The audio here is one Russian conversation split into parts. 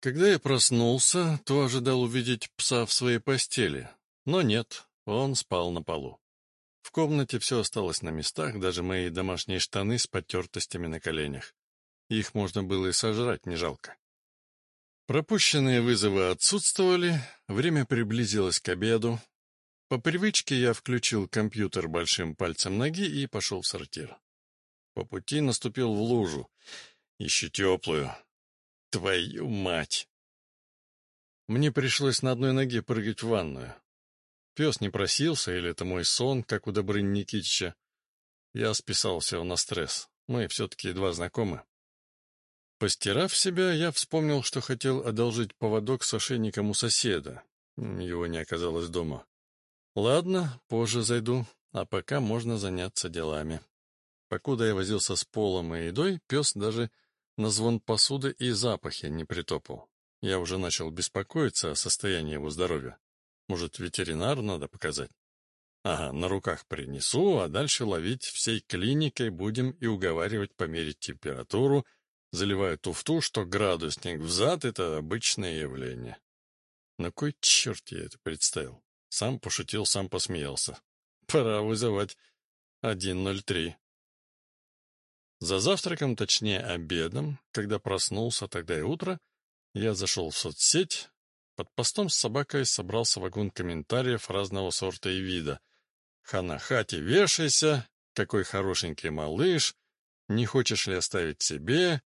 Когда я проснулся, то ожидал увидеть пса в своей постели, но нет, он спал на полу. В комнате все осталось на местах, даже мои домашние штаны с потертостями на коленях. Их можно было и сожрать, не жалко. Пропущенные вызовы отсутствовали, время приблизилось к обеду. По привычке я включил компьютер большим пальцем ноги и пошел в сортир. По пути наступил в лужу, еще теплую, Твою мать! Мне пришлось на одной ноге прыгать в ванную. Пес не просился, или это мой сон, как у Добрыни Никитича. Я списал все на стресс. Мы все-таки едва знакомы. Постирав себя, я вспомнил, что хотел одолжить поводок с ошейником у соседа. Его не оказалось дома. Ладно, позже зайду, а пока можно заняться делами. Покуда я возился с полом и едой, пес даже на звон посуды и запахи не притопал. Я уже начал беспокоиться о состоянии его здоровья. Может, ветеринар надо показать? Ага, на руках принесу, а дальше ловить всей клиникой будем и уговаривать померить температуру, заливая туфту, что градусник взад — это обычное явление. На кой черт я это представил? Сам пошутил, сам посмеялся. Пора вызывать 103. За завтраком, точнее обедом, когда проснулся тогда и утро, я зашел в соцсеть. Под постом с собакой собрался вагон комментариев разного сорта и вида. «Хана-хати, вешайся! Какой хорошенький малыш! Не хочешь ли оставить себе?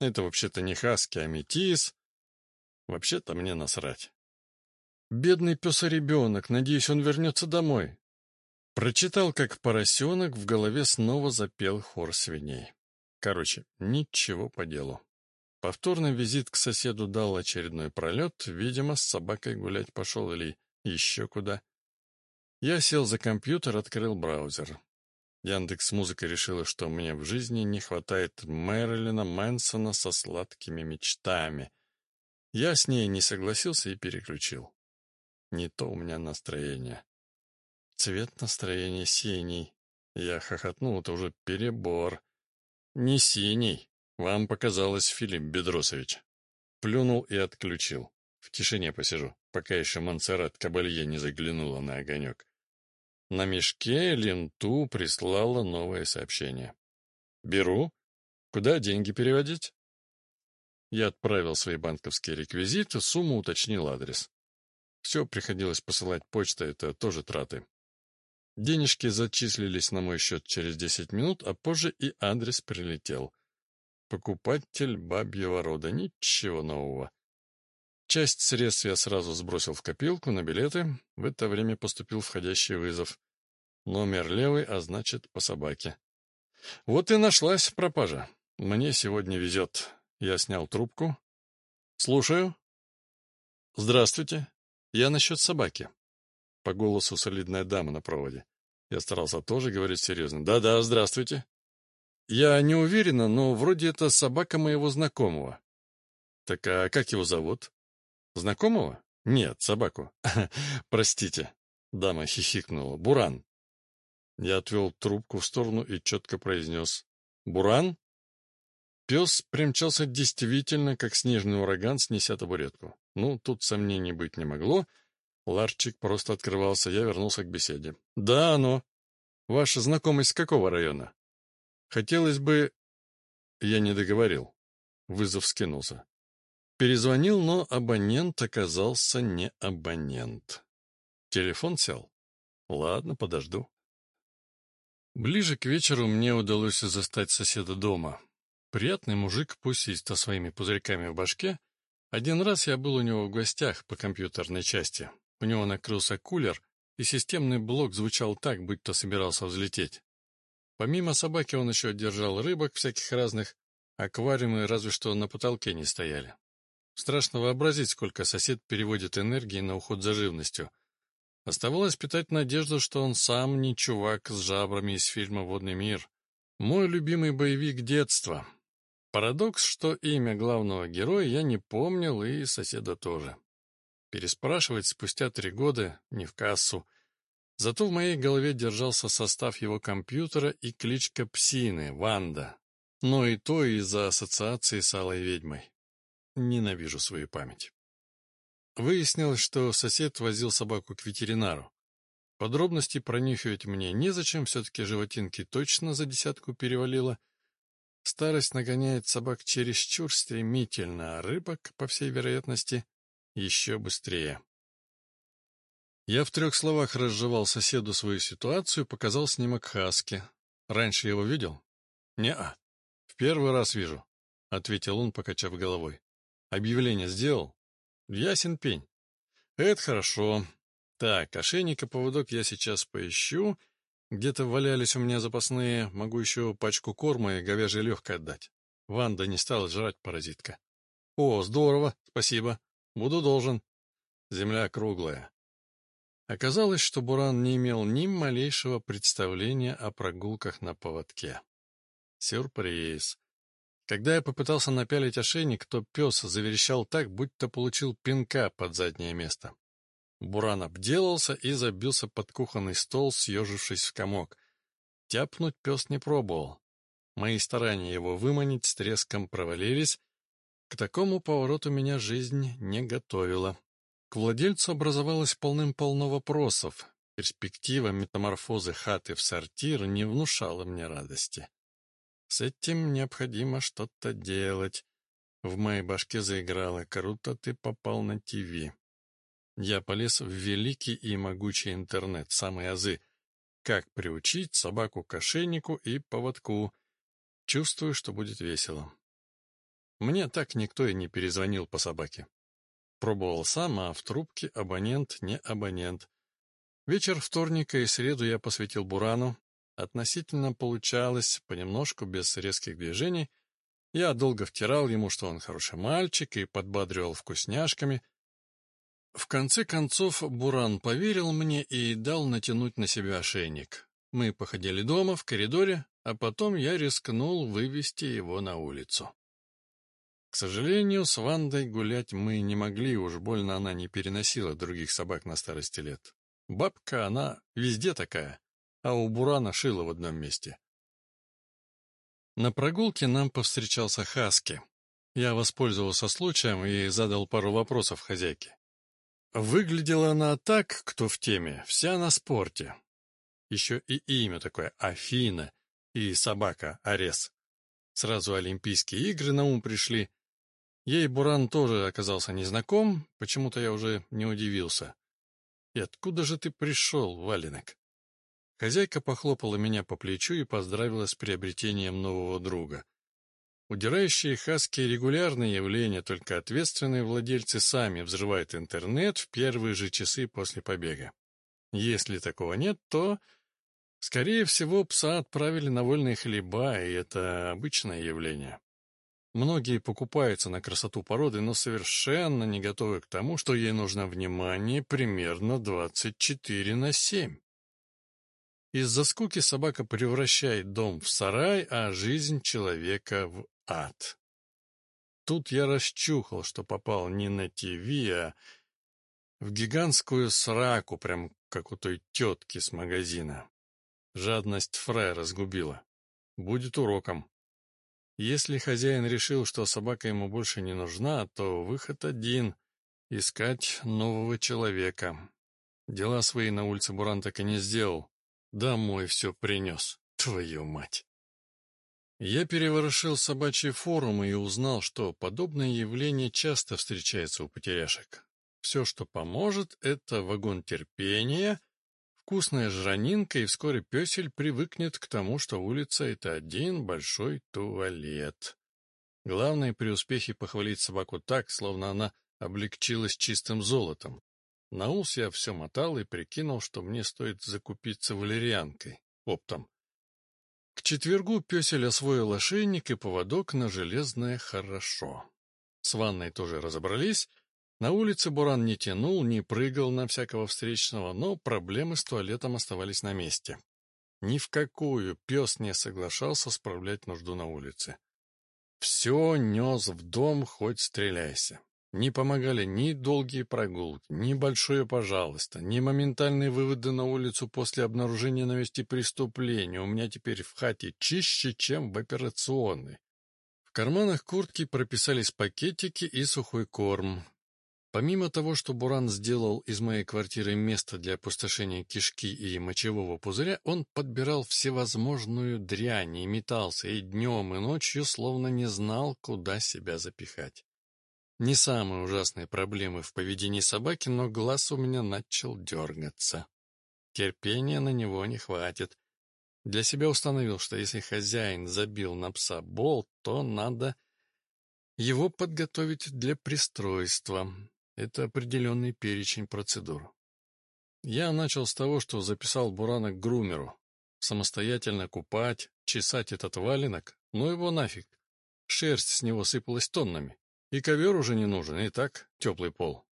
Это вообще-то не хаски, а метис. Вообще-то мне насрать. Бедный пес и ребенок, надеюсь, он вернется домой. Прочитал, как поросенок, в голове снова запел хор свиней. Короче, ничего по делу. Повторный визит к соседу дал очередной пролет, видимо, с собакой гулять пошел или еще куда. Я сел за компьютер, открыл браузер. Яндекс Музыка решила, что мне в жизни не хватает Мэрилина Мэнсона со сладкими мечтами. Я с ней не согласился и переключил. Не то у меня настроение. Цвет настроения синий. Я хохотнул, это уже перебор. «Не синий. Вам показалось, Филипп Бедросович». Плюнул и отключил. В тишине посижу, пока еще Монсеррат Кабалье не заглянула на огонек. На мешке ленту прислала новое сообщение. «Беру. Куда деньги переводить?» Я отправил свои банковские реквизиты, сумму уточнил адрес. Все приходилось посылать почтой, это тоже траты. Денежки зачислились на мой счет через 10 минут, а позже и адрес прилетел. Покупатель бабьего рода. Ничего нового. Часть средств я сразу сбросил в копилку на билеты. В это время поступил входящий вызов. Номер левый, а значит, по собаке. Вот и нашлась пропажа. Мне сегодня везет. Я снял трубку. Слушаю. Здравствуйте. Я насчет собаки. По голосу солидная дама на проводе. Я старался тоже говорить серьезно. «Да-да, здравствуйте». «Я не уверена, но вроде это собака моего знакомого». «Так а как его зовут?» «Знакомого?» «Нет, собаку». «Простите». Дама хихикнула. «Буран». Я отвел трубку в сторону и четко произнес. «Буран?» Пес примчался действительно, как снежный ураган, снеся табуретку. Ну, тут сомнений быть не могло, Ларчик просто открывался, я вернулся к беседе. «Да, оно. Ваша знакомость с какого района?» «Хотелось бы...» Я не договорил. Вызов скинулся. Перезвонил, но абонент оказался не абонент. Телефон сел. Ладно, подожду. Ближе к вечеру мне удалось застать соседа дома. Приятный мужик, пусть и со своими пузырьками в башке. Один раз я был у него в гостях по компьютерной части. У него накрылся кулер, и системный блок звучал так, будто собирался взлететь. Помимо собаки он еще держал рыбок всяких разных, аквариумы разве что на потолке не стояли. Страшно вообразить, сколько сосед переводит энергии на уход за живностью. Оставалось питать надежду, что он сам не чувак с жабрами из фильма «Водный мир». Мой любимый боевик детства. Парадокс, что имя главного героя я не помнил, и соседа тоже. Переспрашивать спустя три года не в кассу. Зато в моей голове держался состав его компьютера и кличка Псины, Ванда. Но и то из-за ассоциации с Алой Ведьмой. ненавижу свою память. Выяснилось, что сосед возил собаку к ветеринару. Подробности пронюхивать мне незачем, все-таки животинки точно за десятку перевалило. Старость нагоняет собак чересчур стремительно, а рыбок, по всей вероятности, еще быстрее. Я в трех словах разжевал соседу свою ситуацию, показал снимок Хаски. Раньше его видел? Не-а. В первый раз вижу, — ответил он, покачав головой. Объявление сделал? Ясен пень. Это хорошо. Так, ошейник и поводок я сейчас поищу. Где-то валялись у меня запасные, могу еще пачку корма и говяжье легкое отдать. Ванда не стала жрать, паразитка. О, здорово, спасибо. Буду должен. Земля круглая. Оказалось, что Буран не имел ни малейшего представления о прогулках на поводке. Сюрприз. Когда я попытался напялить ошейник, то пес заверещал так, будто получил пинка под заднее место. Буран обделался и забился под кухонный стол, съежившись в комок. Тяпнуть пес не пробовал. Мои старания его выманить с треском провалились. К такому повороту меня жизнь не готовила. К владельцу образовалось полным-полно вопросов. Перспектива метаморфозы хаты в сортир не внушала мне радости. С этим необходимо что-то делать. В моей башке заиграло «Круто ты попал на ТВ». Я полез в великий и могучий интернет, самые азы. Как приучить собаку к ошейнику и поводку. Чувствую, что будет весело. Мне так никто и не перезвонил по собаке. Пробовал сам, а в трубке абонент не абонент. Вечер вторника и среду я посвятил Бурану. Относительно получалось, понемножку, без резких движений. Я долго втирал ему, что он хороший мальчик, и подбадривал вкусняшками. В конце концов Буран поверил мне и дал натянуть на себя ошейник. Мы походили дома, в коридоре, а потом я рискнул вывести его на улицу. К сожалению, с Вандой гулять мы не могли, уж больно она не переносила других собак на старости лет. Бабка, она везде такая, а у Бурана шила в одном месте. На прогулке нам повстречался Хаски. Я воспользовался случаем и задал пару вопросов хозяйке. Выглядела она так, кто в теме, вся на спорте. Еще и имя такое — Афина, и собака — Арес. Сразу Олимпийские игры на ум пришли, Ей Буран тоже оказался незнаком, почему-то я уже не удивился. «И откуда же ты пришел, валенок?» Хозяйка похлопала меня по плечу и поздравила с приобретением нового друга. Удирающие хаски — регулярное явление, только ответственные владельцы сами взрывают интернет в первые же часы после побега. Если такого нет, то, скорее всего, пса отправили на вольные хлеба, и это обычное явление. Многие покупаются на красоту породы, но совершенно не готовы к тому, что ей нужно внимание примерно 24 на 7. Из-за скуки собака превращает дом в сарай, а жизнь человека в ад. Тут я расчухал, что попал не на ТВ, а в гигантскую сраку, прям как у той тетки с магазина. Жадность Фрая разгубила. Будет уроком. Если хозяин решил, что собака ему больше не нужна, то выход один — искать нового человека. Дела свои на улице Буран так и не сделал. Домой все принес. Твою мать! Я переворошил собачьи форумы и узнал, что подобное явление часто встречается у потеряшек. Все, что поможет, это вагон терпения вкусная жранинка, и вскоре песель привыкнет к тому, что улица — это один большой туалет. Главное при успехе похвалить собаку так, словно она облегчилась чистым золотом. На ус я все мотал и прикинул, что мне стоит закупиться валерьянкой, оптом. К четвергу песель освоил ошейник и поводок на железное хорошо. С ванной тоже разобрались, на улице Буран не тянул, не прыгал на всякого встречного, но проблемы с туалетом оставались на месте. Ни в какую пес не соглашался справлять нужду на улице. Все нес в дом, хоть стреляйся. Не помогали ни долгие прогулки, ни большое «пожалуйста», ни моментальные выводы на улицу после обнаружения на месте преступления. У меня теперь в хате чище, чем в операционной карманах куртки прописались пакетики и сухой корм. Помимо того, что Буран сделал из моей квартиры место для опустошения кишки и мочевого пузыря, он подбирал всевозможную дрянь и метался и днем, и ночью, словно не знал, куда себя запихать. Не самые ужасные проблемы в поведении собаки, но глаз у меня начал дергаться. Терпения на него не хватит. Для себя установил, что если хозяин забил на пса болт, то надо его подготовить для пристройства. Это определенный перечень процедур. Я начал с того, что записал Бурана к грумеру. Самостоятельно купать, чесать этот валенок, ну его нафиг. Шерсть с него сыпалась тоннами. И ковер уже не нужен, и так теплый пол.